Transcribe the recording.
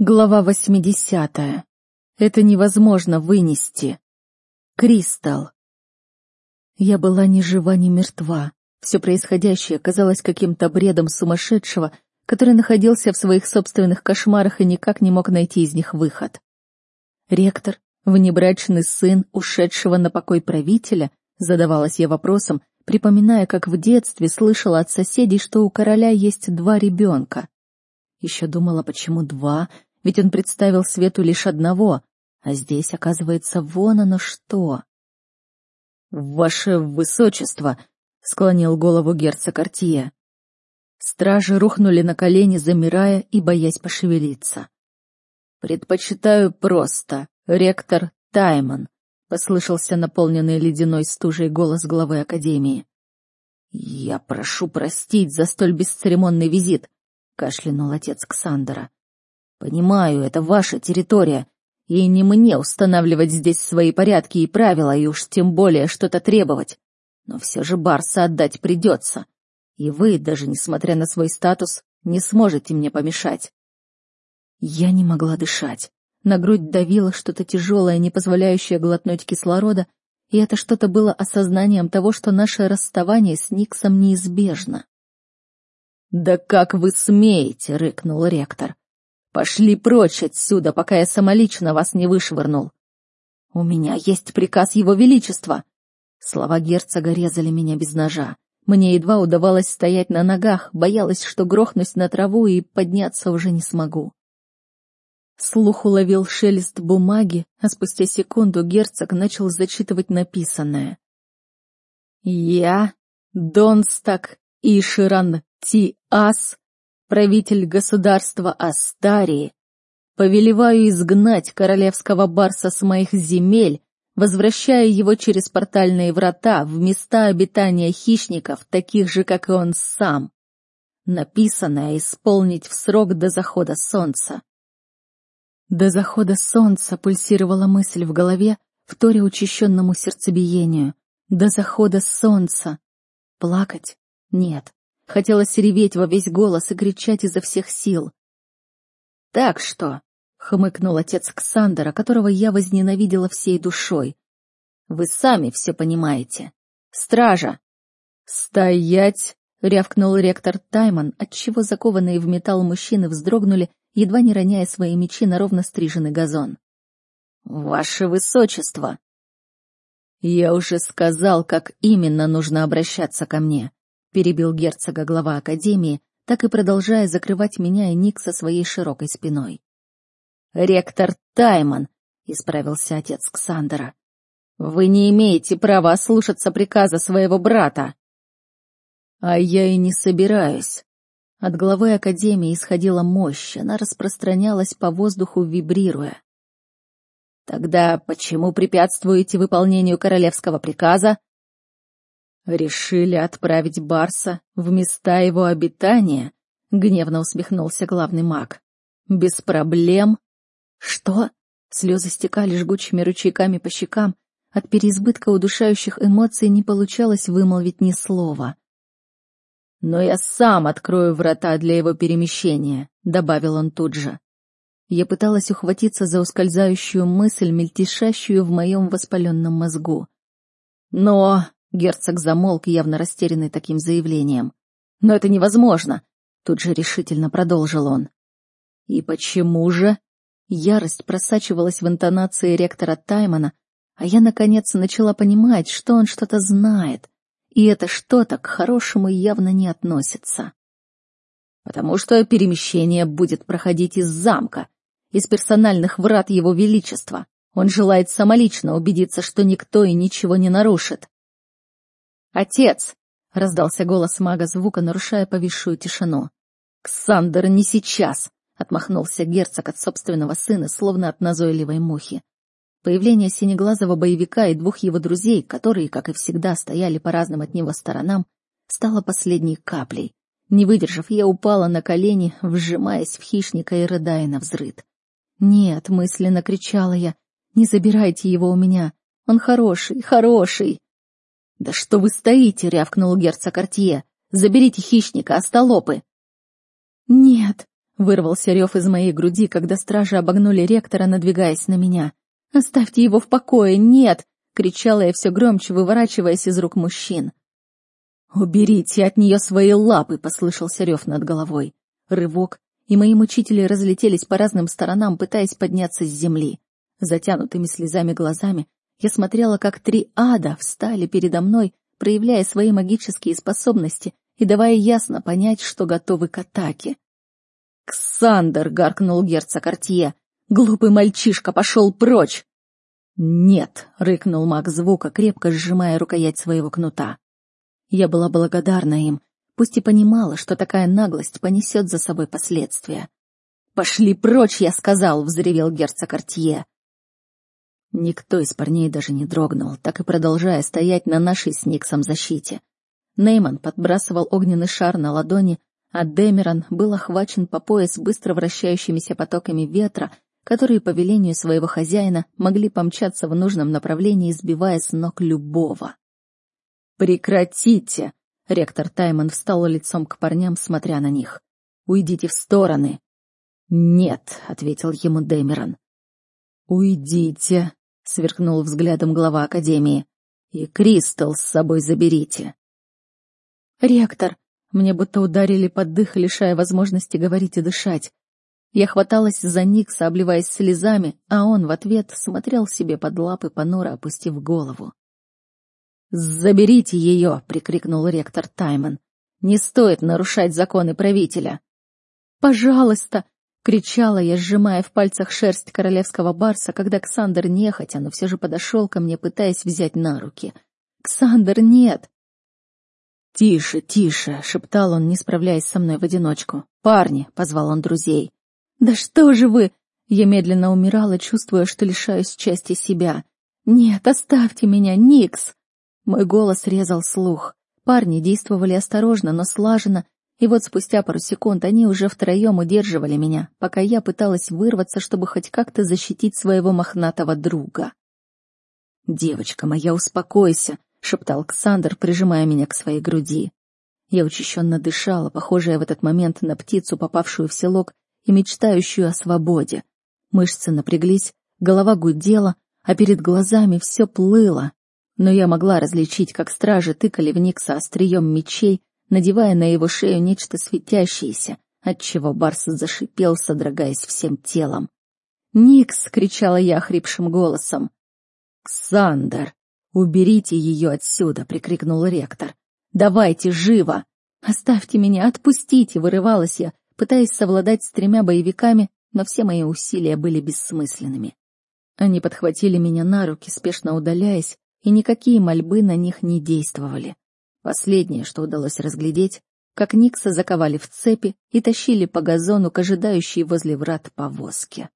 Глава 80. Это невозможно вынести. Кристал. Я была ни жива, ни мертва. Все происходящее казалось каким-то бредом сумасшедшего, который находился в своих собственных кошмарах и никак не мог найти из них выход. Ректор, внебрачный сын ушедшего на покой правителя, задавалась я вопросом, припоминая, как в детстве слышала от соседей, что у короля есть два ребенка. Еще думала, почему два, ведь он представил Свету лишь одного, а здесь, оказывается, вон оно что. «Ваше высочество!» — склонил голову герцог Артия. Стражи рухнули на колени, замирая и боясь пошевелиться. «Предпочитаю просто. Ректор Таймон», — послышался наполненный ледяной стужей голос главы Академии. «Я прошу простить за столь бесцеремонный визит. — кашлянул отец Ксандера. «Понимаю, это ваша территория, и не мне устанавливать здесь свои порядки и правила, и уж тем более что-то требовать. Но все же Барса отдать придется, и вы, даже несмотря на свой статус, не сможете мне помешать». Я не могла дышать. На грудь давило что-то тяжелое, не позволяющее глотнуть кислорода, и это что-то было осознанием того, что наше расставание с Никсом неизбежно. «Да как вы смеете!» — рыкнул ректор. «Пошли прочь отсюда, пока я самолично вас не вышвырнул!» «У меня есть приказ Его Величества!» Слова герцога резали меня без ножа. Мне едва удавалось стоять на ногах, боялась, что грохнусь на траву и подняться уже не смогу. Слух уловил шелест бумаги, а спустя секунду герцог начал зачитывать написанное. «Я, Донстак Иширан Ти-Ас, правитель государства Астарии, повелеваю изгнать королевского барса с моих земель, возвращая его через портальные врата в места обитания хищников, таких же, как и он сам. Написанное исполнить в срок до захода солнца. До захода солнца пульсировала мысль в голове, вторя учащенному сердцебиению. До захода солнца. Плакать? Нет. Хотелось реветь во весь голос и кричать изо всех сил. «Так что?» — хмыкнул отец Ксандера, которого я возненавидела всей душой. «Вы сами все понимаете. Стража!» «Стоять!» — рявкнул ректор Тайман, отчего закованные в металл мужчины вздрогнули, едва не роняя свои мечи на ровно стриженный газон. «Ваше высочество!» «Я уже сказал, как именно нужно обращаться ко мне перебил герцога глава Академии, так и продолжая закрывать меня и Ник со своей широкой спиной. «Ректор Таймон», — исправился отец Ксандера, — «вы не имеете права слушаться приказа своего брата». «А я и не собираюсь». От главы Академии исходила мощь, она распространялась по воздуху, вибрируя. «Тогда почему препятствуете выполнению королевского приказа?» «Решили отправить Барса в места его обитания?» — гневно усмехнулся главный маг. «Без проблем?» «Что?» Слезы стекали жгучими ручейками по щекам. От переизбытка удушающих эмоций не получалось вымолвить ни слова. «Но я сам открою врата для его перемещения», — добавил он тут же. Я пыталась ухватиться за ускользающую мысль, мельтешащую в моем воспаленном мозгу. «Но...» Герцог замолк, явно растерянный таким заявлением. «Но это невозможно!» Тут же решительно продолжил он. «И почему же?» Ярость просачивалась в интонации ректора Таймана, а я, наконец, начала понимать, что он что-то знает, и это что-то к хорошему явно не относится. «Потому что перемещение будет проходить из замка, из персональных врат его величества. Он желает самолично убедиться, что никто и ничего не нарушит. «Отец!» — раздался голос мага звука, нарушая повисшую тишину. «Ксандер, не сейчас!» — отмахнулся герцог от собственного сына, словно от назойливой мухи. Появление синеглазого боевика и двух его друзей, которые, как и всегда, стояли по разным от него сторонам, стало последней каплей. Не выдержав, я упала на колени, вжимаясь в хищника и рыдая на взрыд. «Нет», — мысленно кричала я, — «не забирайте его у меня. Он хороший, хороший!» «Да что вы стоите?» — рявкнул герцог Артье. «Заберите хищника, остолопы!» «Нет!» — Вырвался рев из моей груди, когда стражи обогнули ректора, надвигаясь на меня. «Оставьте его в покое! Нет!» — кричала я все громче, выворачиваясь из рук мужчин. «Уберите от нее свои лапы!» — послышался рев над головой. Рывок, и мои мучители разлетелись по разным сторонам, пытаясь подняться с земли. Затянутыми слезами глазами я смотрела, как три ада встали передо мной, проявляя свои магические способности и давая ясно понять, что готовы к атаке. «Ксандер!» — гаркнул герцог Артье. «Глупый мальчишка пошел прочь!» «Нет!» — рыкнул маг звука, крепко сжимая рукоять своего кнута. Я была благодарна им, пусть и понимала, что такая наглость понесет за собой последствия. «Пошли прочь!» — я сказал, — взревел герцог Артье. Никто из парней даже не дрогнул, так и продолжая стоять на нашей с Никсом защите. Нейман подбрасывал огненный шар на ладони, а Демерон был охвачен по пояс быстро вращающимися потоками ветра, которые по велению своего хозяина могли помчаться в нужном направлении, сбивая с ног любого. «Прекратите!» — ректор Таймон встал лицом к парням, смотря на них. «Уйдите в стороны!» «Нет», — ответил ему Демерон. «Уйдите», — сверкнул взглядом глава Академии. «И Кристал с собой заберите». «Ректор!» Мне будто ударили под дых, лишая возможности говорить и дышать. Я хваталась за Никса, обливаясь слезами, а он в ответ смотрел себе под лапы, понуро опустив голову. «Заберите ее!» — прикрикнул ректор Таймон. «Не стоит нарушать законы правителя!» «Пожалуйста!» — кричала я, сжимая в пальцах шерсть королевского барса, когда Ксандр нехотя, но все же подошел ко мне, пытаясь взять на руки. «Ксандр, нет!» «Тише, тише!» — шептал он, не справляясь со мной в одиночку. «Парни!» — позвал он друзей. «Да что же вы!» Я медленно умирала, чувствуя, что лишаюсь части себя. «Нет, оставьте меня, Никс!» Мой голос резал слух. Парни действовали осторожно, но слаженно, и вот спустя пару секунд они уже втроем удерживали меня, пока я пыталась вырваться, чтобы хоть как-то защитить своего мохнатого друга. «Девочка моя, успокойся!» — шептал Александр, прижимая меня к своей груди. Я учащенно дышала, похожая в этот момент на птицу, попавшую в селок и мечтающую о свободе. Мышцы напряглись, голова гудела, а перед глазами все плыло. Но я могла различить, как стражи тыкали в Никса острием мечей, надевая на его шею нечто светящееся, отчего Барс зашипел, содрогаясь всем телом. «Никс!» — кричала я хрипшим голосом. «Ксандер!» «Уберите ее отсюда!» — прикрикнул ректор. «Давайте, живо!» «Оставьте меня, отпустите!» — вырывалась я, пытаясь совладать с тремя боевиками, но все мои усилия были бессмысленными. Они подхватили меня на руки, спешно удаляясь, и никакие мольбы на них не действовали. Последнее, что удалось разглядеть, как Никса заковали в цепи и тащили по газону к ожидающей возле врат повозке.